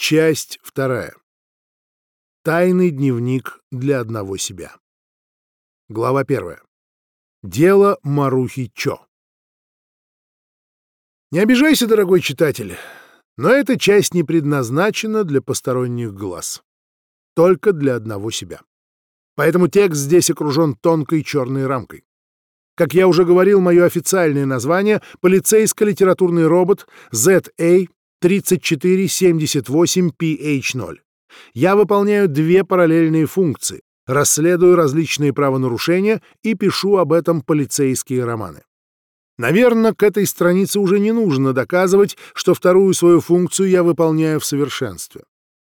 Часть вторая. Тайный дневник для одного себя. Глава первая. Дело Марухи Чо. Не обижайся, дорогой читатель, но эта часть не предназначена для посторонних глаз. Только для одного себя. Поэтому текст здесь окружен тонкой черной рамкой. Как я уже говорил, мое официальное название — полицейско-литературный робот ZA3478PH0. Я выполняю две параллельные функции — расследую различные правонарушения и пишу об этом полицейские романы. Наверное, к этой странице уже не нужно доказывать, что вторую свою функцию я выполняю в совершенстве.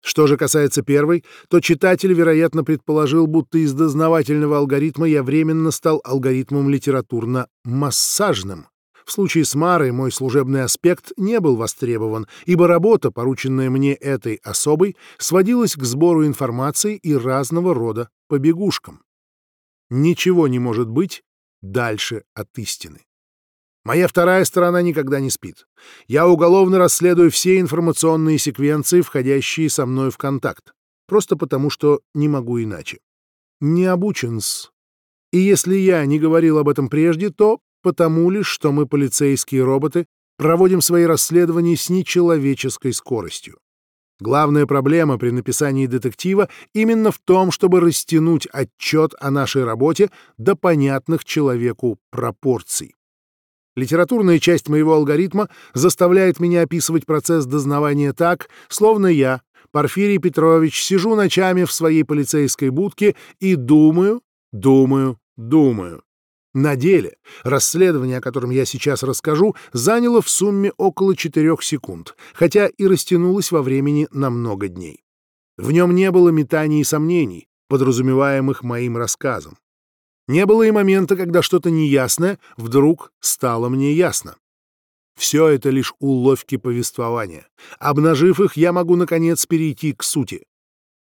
Что же касается первой, то читатель, вероятно, предположил, будто из дознавательного алгоритма я временно стал алгоритмом литературно-массажным. В случае с Марой мой служебный аспект не был востребован, ибо работа, порученная мне этой особой, сводилась к сбору информации и разного рода побегушкам. Ничего не может быть дальше от истины. Моя вторая сторона никогда не спит. Я уголовно расследую все информационные секвенции, входящие со мной в контакт. Просто потому, что не могу иначе. Не обучен-с. И если я не говорил об этом прежде, то потому лишь, что мы, полицейские роботы, проводим свои расследования с нечеловеческой скоростью. Главная проблема при написании детектива именно в том, чтобы растянуть отчет о нашей работе до понятных человеку пропорций. Литературная часть моего алгоритма заставляет меня описывать процесс дознавания так, словно я, Порфирий Петрович, сижу ночами в своей полицейской будке и думаю, думаю, думаю. На деле расследование, о котором я сейчас расскажу, заняло в сумме около четырех секунд, хотя и растянулось во времени на много дней. В нем не было метаний и сомнений, подразумеваемых моим рассказом. Не было и момента, когда что-то неясное вдруг стало мне ясно. Все это лишь уловки повествования. Обнажив их, я могу, наконец, перейти к сути.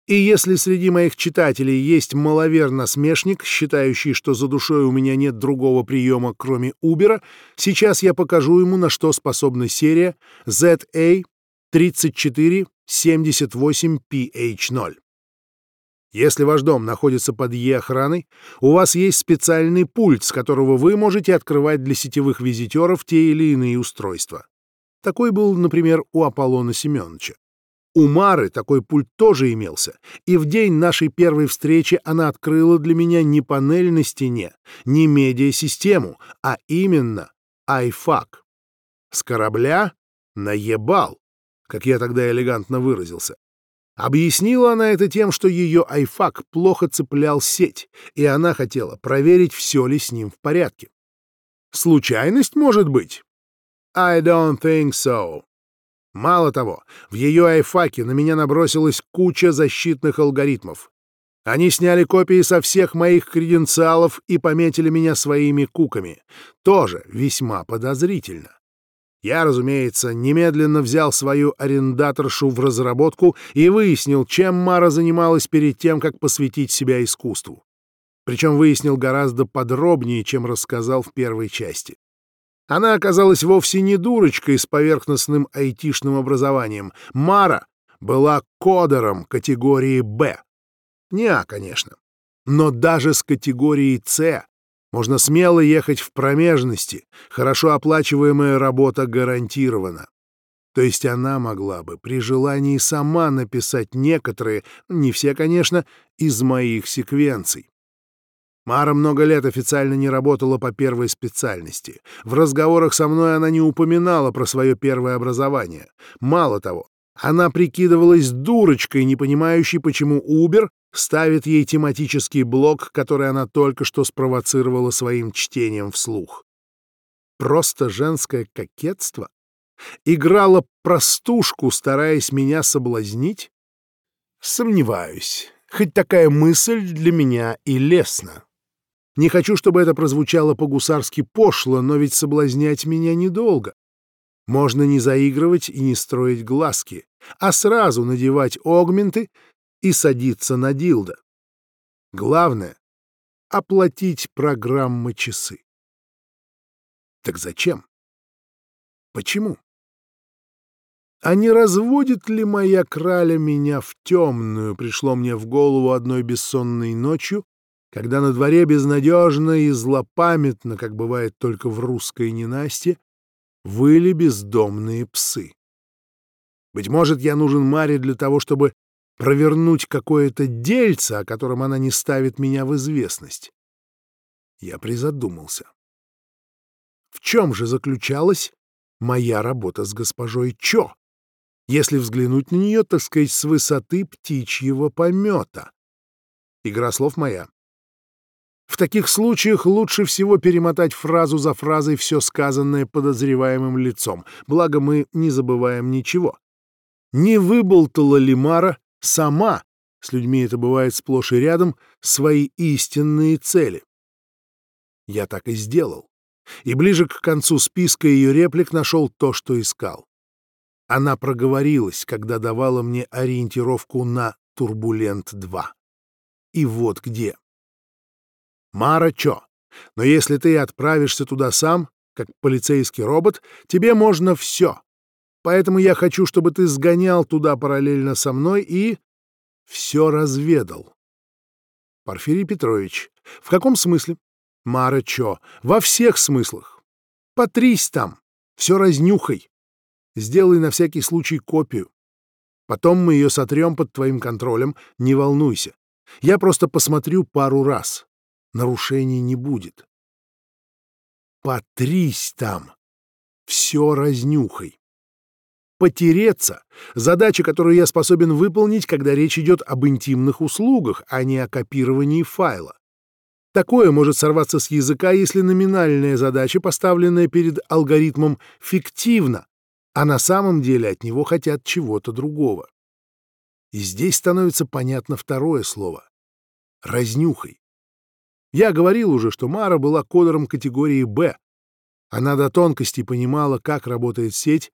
И если среди моих читателей есть маловер-насмешник, считающий, что за душой у меня нет другого приема, кроме Убера, сейчас я покажу ему, на что способна серия ZA3478PH0. Если ваш дом находится под Е-охраной, у вас есть специальный пульт, с которого вы можете открывать для сетевых визитеров те или иные устройства. Такой был, например, у Аполлона Семеновича. У Мары такой пульт тоже имелся, и в день нашей первой встречи она открыла для меня не панель на стене, не медиасистему, а именно айфак. С корабля наебал, как я тогда элегантно выразился. Объяснила она это тем, что ее айфак плохо цеплял сеть, и она хотела проверить, все ли с ним в порядке. Случайность, может быть? I don't think so. Мало того, в ее айфаке на меня набросилась куча защитных алгоритмов. Они сняли копии со всех моих креденциалов и пометили меня своими куками. Тоже весьма подозрительно. Я, разумеется, немедленно взял свою арендаторшу в разработку и выяснил, чем Мара занималась перед тем, как посвятить себя искусству. Причем выяснил гораздо подробнее, чем рассказал в первой части. Она оказалась вовсе не дурочкой с поверхностным айтишным образованием. Мара была кодером категории «Б». Не «А», конечно. Но даже с категорией «С» Можно смело ехать в промежности, хорошо оплачиваемая работа гарантирована. То есть она могла бы при желании сама написать некоторые, не все, конечно, из моих секвенций. Мара много лет официально не работала по первой специальности. В разговорах со мной она не упоминала про свое первое образование. Мало того, она прикидывалась дурочкой, не понимающей, почему Uber ставит ей тематический блок, который она только что спровоцировала своим чтением вслух. Просто женское кокетство? Играла простушку, стараясь меня соблазнить? Сомневаюсь. Хоть такая мысль для меня и лестна. Не хочу, чтобы это прозвучало по-гусарски пошло, но ведь соблазнять меня недолго. Можно не заигрывать и не строить глазки, а сразу надевать огменты и садиться на дилдо. Главное — оплатить программы часы. Так зачем? Почему? А не разводит ли моя краля меня в темную, пришло мне в голову одной бессонной ночью, когда на дворе безнадежно и злопамятно, как бывает только в русской ненасти, выли бездомные псы. Быть может, я нужен Маре для того, чтобы провернуть какое-то дельце, о котором она не ставит меня в известность. Я призадумался. В чем же заключалась моя работа с госпожой Чо, если взглянуть на нее, так сказать, с высоты птичьего помета? Игра слов моя. В таких случаях лучше всего перемотать фразу за фразой все сказанное подозреваемым лицом, благо мы не забываем ничего. Не выболтала ли Мара сама, с людьми это бывает сплошь и рядом, свои истинные цели? Я так и сделал. И ближе к концу списка ее реплик нашел то, что искал. Она проговорилась, когда давала мне ориентировку на «Турбулент-2». И вот где. Мара Чо, но если ты отправишься туда сам, как полицейский робот, тебе можно все. Поэтому я хочу, чтобы ты сгонял туда параллельно со мной и... все разведал. Порфирий Петрович, в каком смысле? Мара Чо, во всех смыслах. Потрись там, все разнюхай. Сделай на всякий случай копию. Потом мы ее сотрем под твоим контролем, не волнуйся. Я просто посмотрю пару раз нарушений не будет. Потрись там, все разнюхай. Потереться — задача, которую я способен выполнить, когда речь идет об интимных услугах, а не о копировании файла. Такое может сорваться с языка, если номинальная задача, поставленная перед алгоритмом, фиктивна, а на самом деле от него хотят чего-то другого. И здесь становится понятно второе слово — разнюхай. Я говорил уже, что Мара была кодером категории «Б». Она до тонкости понимала, как работает сеть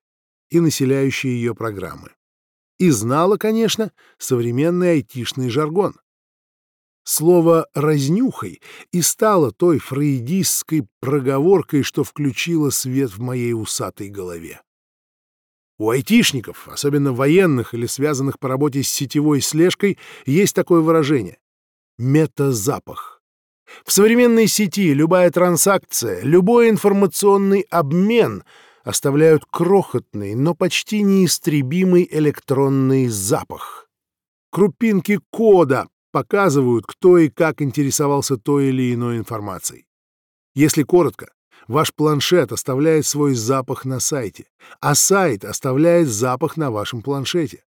и населяющие ее программы. И знала, конечно, современный айтишный жаргон. Слово «разнюхай» и стало той фрейдистской проговоркой, что включило свет в моей усатой голове. У айтишников, особенно военных или связанных по работе с сетевой слежкой, есть такое выражение — метазапах. В современной сети любая транзакция, любой информационный обмен оставляют крохотный, но почти неистребимый электронный запах. Крупинки кода показывают, кто и как интересовался той или иной информацией. Если коротко, ваш планшет оставляет свой запах на сайте, а сайт оставляет запах на вашем планшете.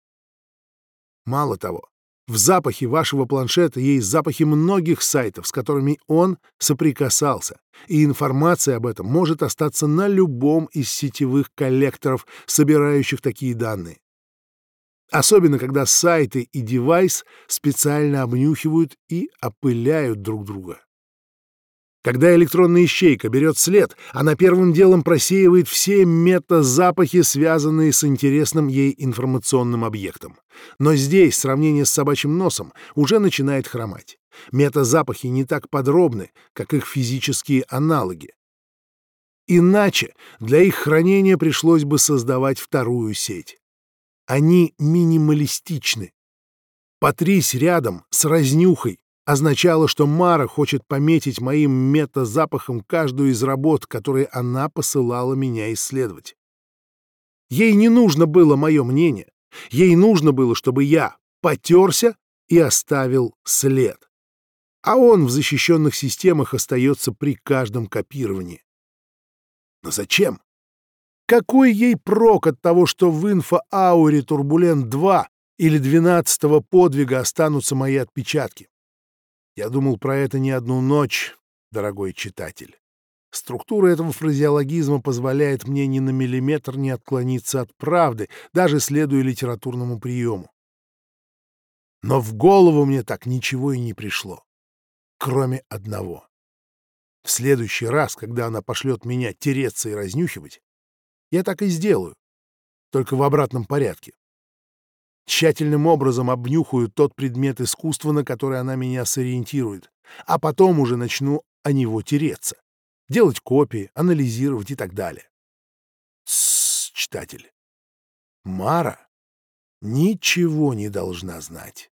Мало того, в запахе вашего планшета есть запахи многих сайтов, с которыми он соприкасался, и информация об этом может остаться на любом из сетевых коллекторов, собирающих такие данные. Особенно, когда сайты и девайс специально обнюхивают и опыляют друг друга. Когда электронная ищейка берет след, она первым делом просеивает все метазапахи, связанные с интересным ей информационным объектом. Но здесь сравнение с собачьим носом уже начинает хромать. Метазапахи не так подробны, как их физические аналоги. Иначе для их хранения пришлось бы создавать вторую сеть. Они минималистичны. Потрись рядом с разнюхой, означало, что Мара хочет пометить моим метазапахом каждую из работ, которые она посылала меня исследовать. Ей не нужно было мое мнение. Ей нужно было, чтобы я потерся и оставил след. А он в защищенных системах остается при каждом копировании. Но зачем? Какой ей прок от того, что в инфо-ауре Турбулент-2 или 12-го подвига останутся мои отпечатки? Я думал про это не одну ночь, дорогой читатель. Структура этого фразеологизма позволяет мне ни на миллиметр не отклониться от правды, даже следуя литературному приему. Но в голову мне так ничего и не пришло, кроме одного. В следующий раз, когда она пошлет меня тереться и разнюхивать, я так и сделаю, только в обратном порядке тщательным образом обнюхаю тот предмет искусства, на который она меня сориентирует, а потом уже начну о него тереться, делать копии, анализировать и так далее. Тссс, читатель. Мара ничего не должна знать.